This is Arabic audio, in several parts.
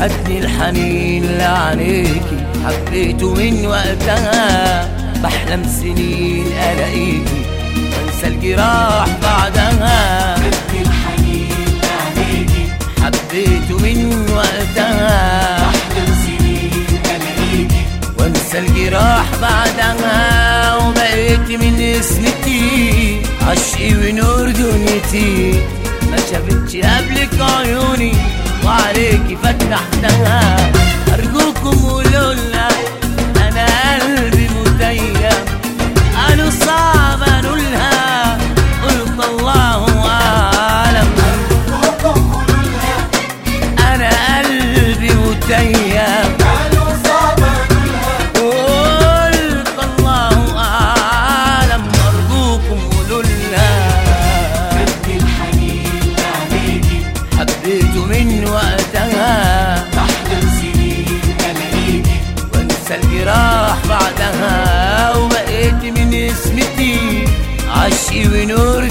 خدني الحنين لعينيكي حبيته من وقتها بحلم سنين ألاقيكي. وانسى الجراح بعدها. خدني الحنين لعينيكي حبيته من وقتها بحلم سنين ألاقيكي. وانسى الجراح بعدها وبقيت من اسمتي عشقي ونور دنيتي. ما شافتش قبلك عيوني وعليكي فتحتها.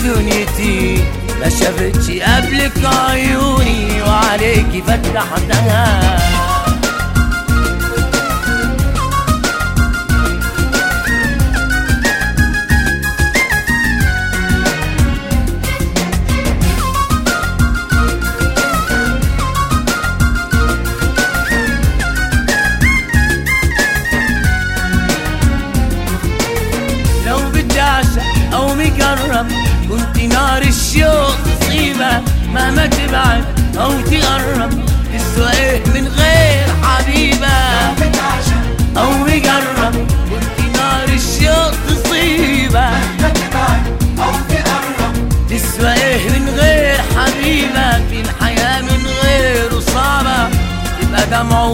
دنيتي ما شافتش قبلك عيوني وعليكي فتحتها كنت نار الشوق تصيبها مهما تبعد أو تقرب تسوى إيه من غير بتعشق أو مجرب كنت نار الشوق تصيبها ما تبعد أو تقرب تسوى إيه من غير حبيبة في الحياة من غيره صعبه تبقى دمع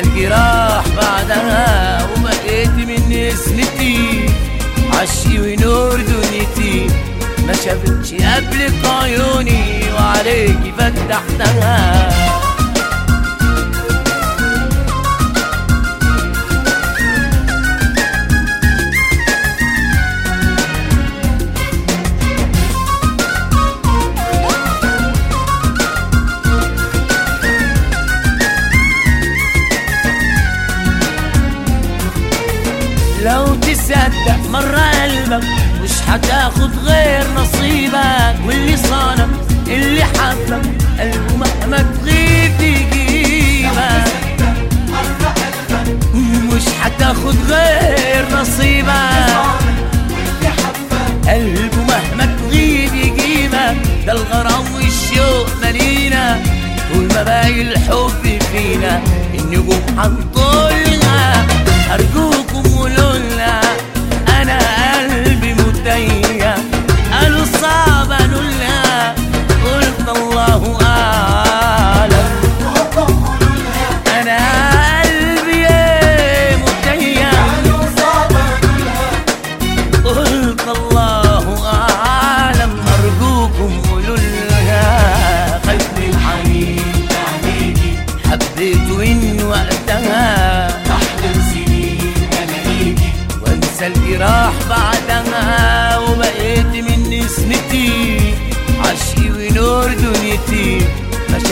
وانسى الجراح بعدها وبقيت من اسمتي عشقي ونور دنيتي. ما شافتش قبلك عيوني وعليكي فتحتها. مش هتاخد غير نصيبك واللي صانك اللي حبك قلبه مهما تغيب يجيبك. مش هتاخد غير نصيبك. قلبه مهما تغيب يجيبك. ده الغرام والشوق مالينا طول ما باقي الحب فينا النجوم هنطولنا أرجوكم قولوا لنا أنا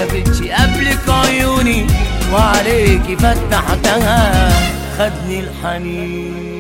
شافتش قبلك عيوني وعليكي فتحتها خدني الحنين.